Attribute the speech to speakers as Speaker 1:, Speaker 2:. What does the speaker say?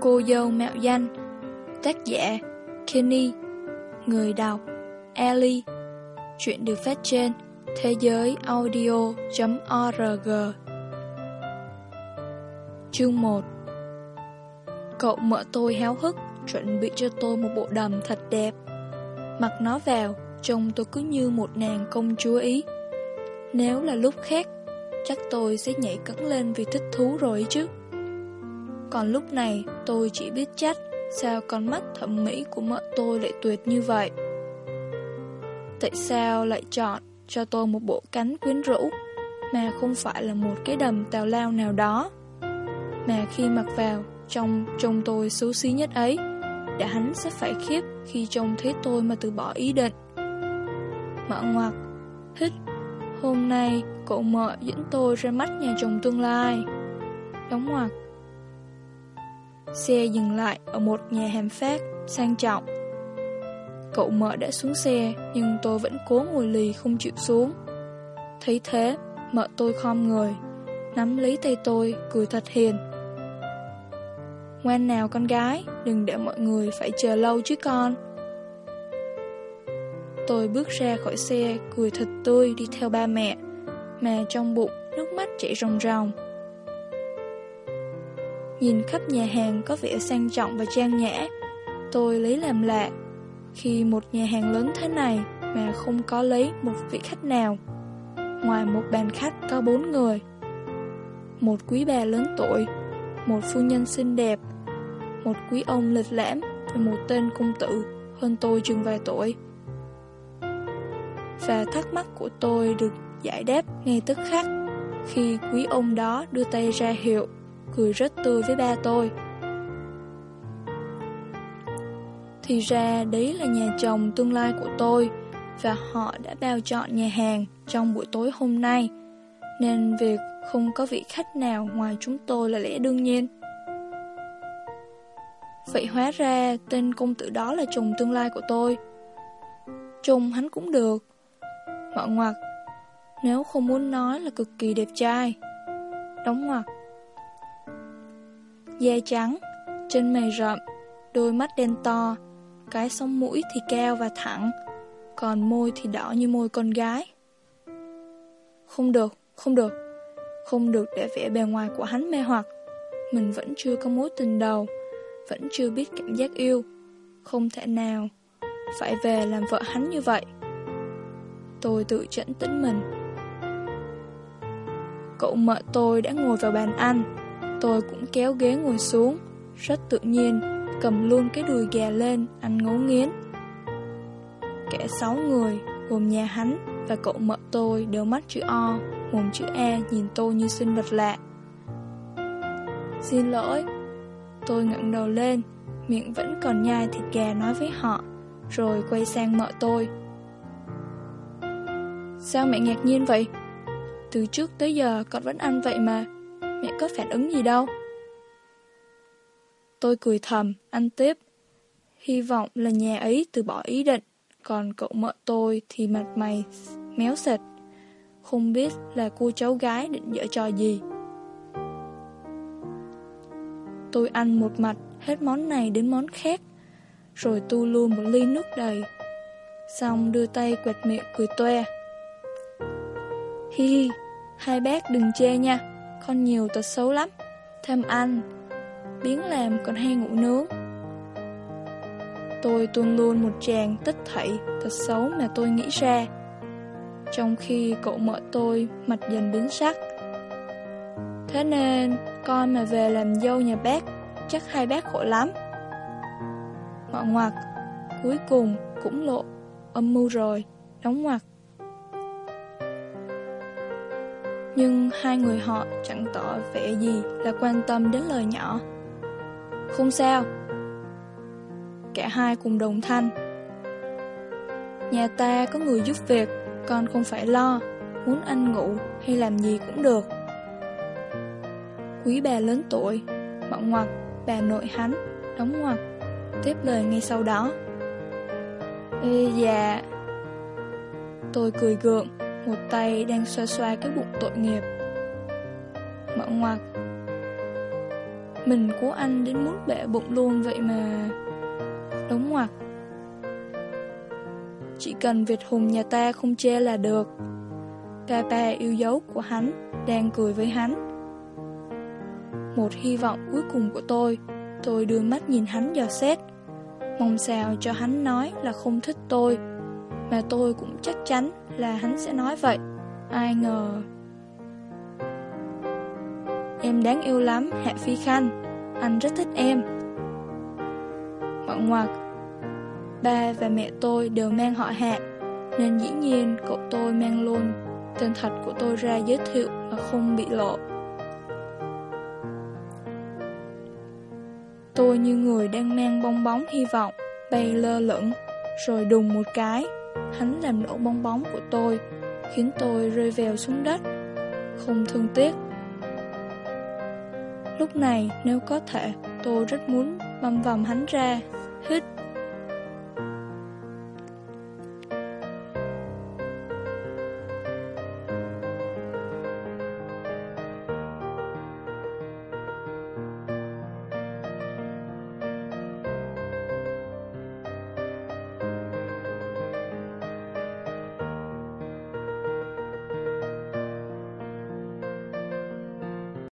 Speaker 1: Cô dâu mạo danh Tác giả Kenny Người đọc Ellie. Chuyện được phát trên thế giới audio.org Chương 1 Cậu mợ tôi háo hức chuẩn bị cho tôi một bộ đầm thật đẹp. Mặc nó vào, trông tôi cứ như một nàng công chúa Ý. Nếu là lúc khác, chắc tôi sẽ nhảy cẫng lên vì thích thú rồi chứ. Còn lúc này, tôi chỉ biết trách Sao con mắt thẩm mỹ của mợ tôi lại tuyệt như vậy? Tại sao lại chọn cho tôi một bộ cánh quyến rũ? Mà không phải là một cái đầm tào lao nào đó. Mà khi mặc vào Trong trông tôi xấu xí nhất ấy Đã hắn sẽ phải khiếp Khi trông thấy tôi mà từ bỏ ý định. Mở ngoặc Hít Hôm nay cậu mợ dẫn tôi ra mắt nhà chồng tương lai. Đóng ngoặc Xe dừng lại ở một nhà hàng phát sang trọng. Cậu mợ đã xuống xe, nhưng tôi vẫn cố ngồi lì không chịu xuống. Thấy thế, mợ tôi khom người, nắm lấy tay tôi, cười thật hiền. Ngoan nào con gái, đừng để mọi người phải chờ lâu chứ con. Tôi bước ra khỏi xe, cười thật tươi đi theo ba mẹ, mà trong bụng nước mắt chảy ròng ròng. Nhìn khắp nhà hàng có vẻ sang trọng và trang nhã. Tôi lấy làm lạ, Khi một nhà hàng lớn thế này Mà không có lấy một vị khách nào. Ngoài một bàn khách có bốn người. Một quý bà lớn tuổi, Một phu nhân xinh đẹp, Một quý ông lịch lãm Và một tên công tử Hơn tôi chừng vài tuổi. Và thắc mắc của tôi được giải đáp ngay tức khắc Khi quý ông đó đưa tay ra hiệu cười rất tươi với ba tôi. Thì ra đấy là nhà chồng tương lai của tôi và họ đã bao chọn nhà hàng trong buổi tối hôm nay nên việc không có vị khách nào ngoài chúng tôi là lẽ đương nhiên. Vậy hóa ra tên công tử đó là chồng tương lai của tôi. Chồng hắn cũng được. Mở ngoặc, nếu không muốn nói là cực kỳ đẹp trai. Đóng ngoặc. Da trắng, chân mày rậm, đôi mắt đen to, cái sống mũi thì cao và thẳng, còn môi thì đỏ như môi con gái. Không được, không được, không được để vẻ bề ngoài của hắn mê hoặc. Mình vẫn chưa có mối tình đầu, vẫn chưa biết cảm giác yêu, không thể nào phải về làm vợ hắn như vậy. Tôi tự chẩn tĩnh mình. Cậu mợ tôi đã ngồi vào bàn ăn, Tôi cũng kéo ghế ngồi xuống, rất tự nhiên, cầm luôn cái đùi gà lên, ăn ngấu nghiến. Kẻ sáu người, gồm nhà hắn và cậu mợ tôi đều mắt chữ O, mồm chữ e nhìn tôi như sinh vật lạ. Xin lỗi, tôi ngẩng đầu lên, miệng vẫn còn nhai thịt gà nói với họ, rồi quay sang mợ tôi. Sao mẹ ngạc nhiên vậy? Từ trước tới giờ con vẫn ăn vậy mà mẹ có phản ứng gì đâu. Tôi cười thầm, ăn tiếp. Hy vọng là nhà ấy từ bỏ ý định, còn cậu mợ tôi thì mặt mày méo sệt. Không biết là cô cháu gái định dở trò gì. Tôi ăn một mặt hết món này đến món khác, rồi tu luôn một ly nước đầy. Xong đưa tay quẹt miệng cười toe. Hi hi, hai bác đừng chê nha con nhiều tật xấu lắm. Tham ăn. Biến làm còn hay ngủ nướng. Tôi tuôn luôn một tràng tất thảy tật xấu mà tôi nghĩ ra. Trong khi cậu mợ tôi mặt dần biến sắc. Thế nên, con mà về làm dâu nhà bác, Chắc hai bác khổ lắm. Ngọ ngoặc Cuối cùng cũng lộ âm mưu rồi. Đóng ngoặc. Nhưng hai người họ chẳng tỏ vẻ gì là quan tâm đến lời nhỏ. Không sao. Cả hai cùng đồng thanh. Nhà ta có người giúp việc, Con không phải lo. Muốn anh ngủ hay làm gì cũng được. Quý bà lớn tuổi Mọng ngoặc Bà nội hắn, Đóng ngoặc Tiếp lời ngay sau đó. Ê dạ. Tôi cười gượng một tay đang xoa xoa cái bụng tội nghiệp. Mở ngoặc. Mình của anh đến muốn bể bụng luôn vậy mà. Đóng ngoặc. Chỉ cần Việt Hùng nhà ta không chê là được. Ba ba yêu dấu của hắn Đang cười với hắn. Một hy vọng cuối cùng của tôi Tôi đưa mắt nhìn hắn dò xét. Mong sao cho hắn nói là không thích tôi, Mà tôi cũng chắc chắn là hắn sẽ nói vậy. Ai ngờ. Em đáng yêu lắm, Hạ Phi Khanh. Anh rất thích em. Ngoạn ngoặc. Ba và mẹ tôi đều mang họ Hạ Nên dĩ nhiên cậu tôi mang luôn. Tên thật của tôi ra giới thiệu Mà không bị lộ. Tôi như người đang mang bong bóng hy vọng Bay lơ lửng Rồi đùng một cái. Hắn làm nổ bong bóng của tôi, Khiến tôi rơi vèo xuống đất. Không thương tiếc. Lúc này, nếu có thể, Tôi rất muốn băm vằm hắn ra. Hít.